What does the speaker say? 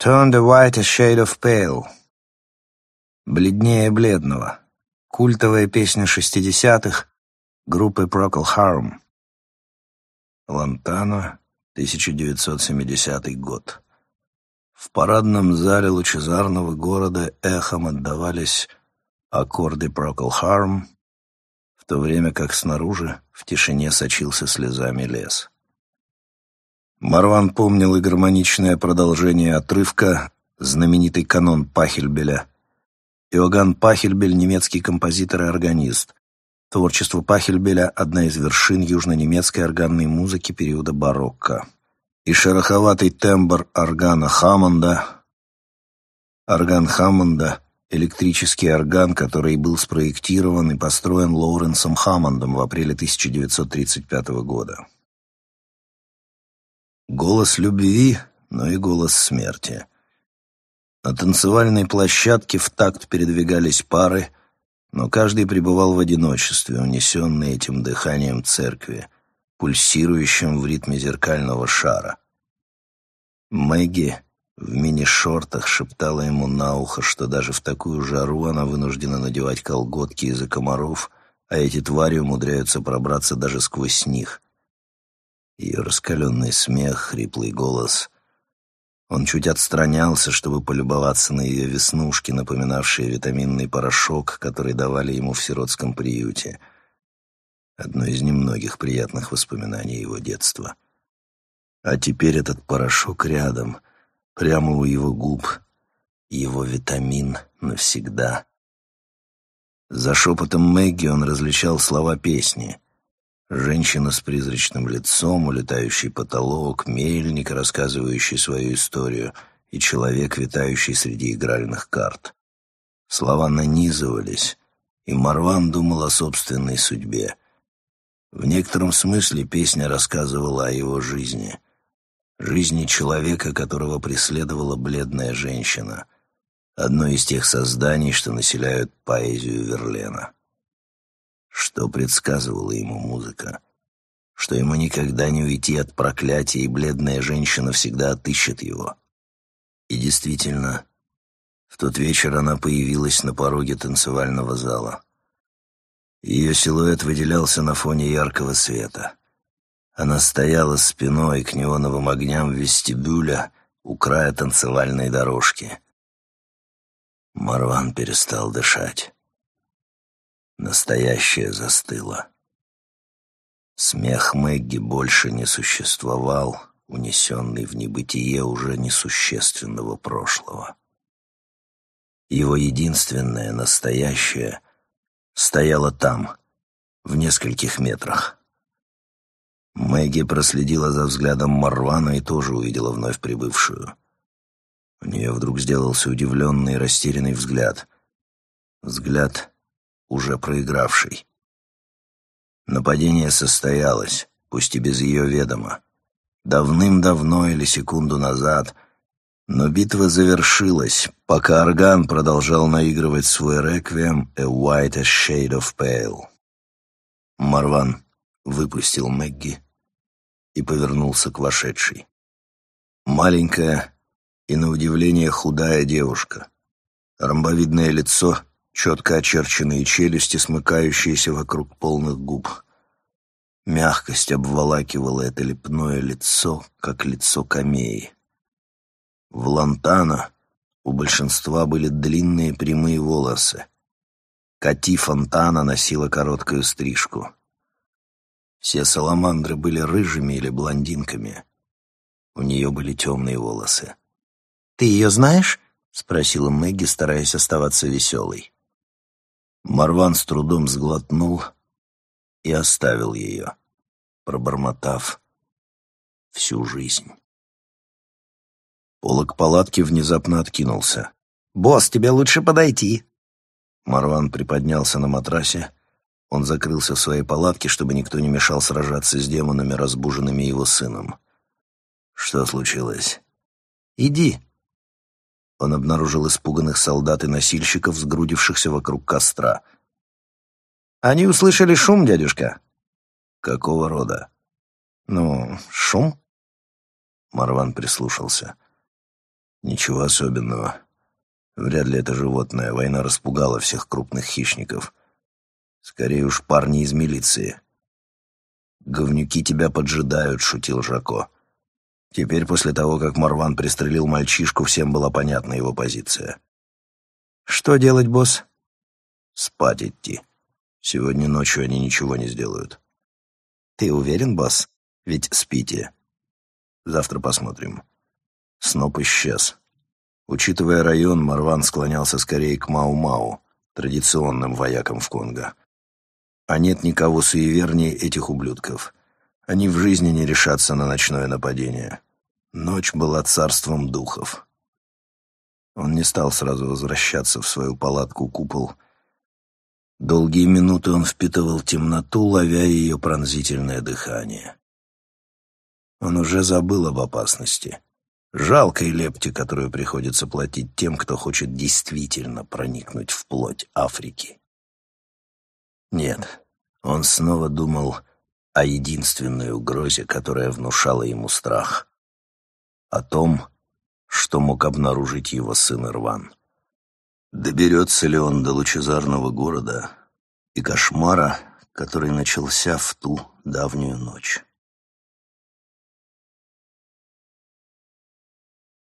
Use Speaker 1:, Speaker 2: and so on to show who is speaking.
Speaker 1: Turn the white a shade of pale. Бледнее бледного. Культовая песня шестидесятых группы Procol Harum. Лантано, 1970 год. В парадном зале лучезарного города эхом отдавались аккорды Procol Harum, в то время как снаружи в тишине сочился слезами лес. Марван помнил и гармоничное продолжение отрывка, знаменитый канон Пахельбеля. Иоганн Пахельбель — немецкий композитор и органист. Творчество Пахельбеля — одна из вершин южно-немецкой органной музыки периода барокко. И шероховатый тембр органа Хаммонда. Орган Хаммонда — электрический орган, который был спроектирован и построен Лоуренсом Хаммондом в апреле 1935 года. Голос любви, но и голос смерти. На танцевальной площадке в такт передвигались пары, но каждый пребывал в одиночестве, унесенный этим дыханием церкви, пульсирующим в ритме зеркального шара. Мэгги в мини-шортах шептала ему на ухо, что даже в такую жару она вынуждена надевать колготки из-за комаров, а эти твари умудряются пробраться даже сквозь них — ее раскаленный смех, хриплый голос. Он чуть отстранялся, чтобы полюбоваться на ее веснушки, напоминавшие витаминный порошок, который давали ему в сиротском приюте. Одно из немногих приятных воспоминаний его детства. А теперь этот порошок рядом, прямо у его губ, его витамин навсегда. За шепотом Мэгги он различал слова песни — Женщина с призрачным лицом, улетающий потолок, мельник, рассказывающий свою историю, и человек, витающий среди игральных карт. Слова нанизывались, и Марван думал о собственной судьбе. В некотором смысле песня рассказывала о его жизни. Жизни человека, которого преследовала бледная женщина. Одно из тех созданий, что населяют поэзию Верлена. Что предсказывала ему музыка? Что ему никогда не уйти от проклятия, и бледная женщина всегда отыщет его. И действительно, в тот вечер она появилась на пороге танцевального зала. Ее силуэт выделялся на фоне яркого света. Она стояла спиной к неоновым огням вестибюля у края танцевальной дорожки. Марван перестал дышать. Настоящее застыло. Смех Мэгги больше не существовал, унесенный в небытие уже несущественного прошлого. Его единственное настоящее стояло там, в нескольких метрах. Мэгги проследила за взглядом Марвана и тоже увидела вновь прибывшую. У нее вдруг сделался удивленный и растерянный взгляд. Взгляд уже проигравший. Нападение состоялось, пусть и без ее ведома. Давным-давно или секунду назад, но битва завершилась, пока орган продолжал наигрывать свой реквием «A white a shade of pale». Марван выпустил Мэгги и повернулся к вошедшей. Маленькая и, на удивление, худая девушка. Ромбовидное лицо четко очерченные челюсти, смыкающиеся вокруг полных губ. Мягкость обволакивала это лепное лицо, как лицо камеи. В Лантана у большинства были длинные прямые волосы. Кати Фонтана носила короткую стрижку. Все саламандры были рыжими или блондинками. У нее были темные волосы. «Ты ее знаешь?» — спросила Мэгги, стараясь оставаться веселой. Марван с трудом сглотнул и оставил ее, пробормотав всю жизнь. Полок палатки внезапно откинулся. «Босс, тебе лучше подойти!» Марван приподнялся на матрасе. Он закрылся в своей палатке, чтобы никто не мешал сражаться с демонами, разбуженными его сыном. «Что случилось?» «Иди», он обнаружил испуганных солдат и носильщиков, сгрудившихся вокруг костра. «Они услышали шум, дядюшка». «Какого рода?» «Ну, шум?» Марван прислушался. Ничего особенного. Вряд ли это животное. Война распугала всех крупных хищников. Скорее уж парни из милиции. «Говнюки тебя поджидают», — шутил Жако. Теперь, после того, как Марван пристрелил мальчишку, всем была понятна его позиция. «Что делать, босс?» «Спать идти. Сегодня ночью они ничего не сделают». «Ты уверен, босс? Ведь спите». «Завтра посмотрим». Сноп исчез. Учитывая район, Марван склонялся скорее к Мау-Мау, традиционным воякам в Конго. А нет никого суевернее этих ублюдков. Они в жизни не решатся на ночное нападение. Ночь была царством духов. Он не стал сразу возвращаться в свою палатку-купол. Долгие минуты он впитывал темноту, ловя ее пронзительное дыхание. Он уже забыл об опасности. Жалкой лепте, которую приходится платить тем, кто хочет действительно проникнуть в плоть Африки. Нет, он снова думал о единственной угрозе, которая внушала ему страх. О том, что мог обнаружить его сын Ирван. Доберется ли он до лучезарного города и кошмара, который начался в ту давнюю ночь?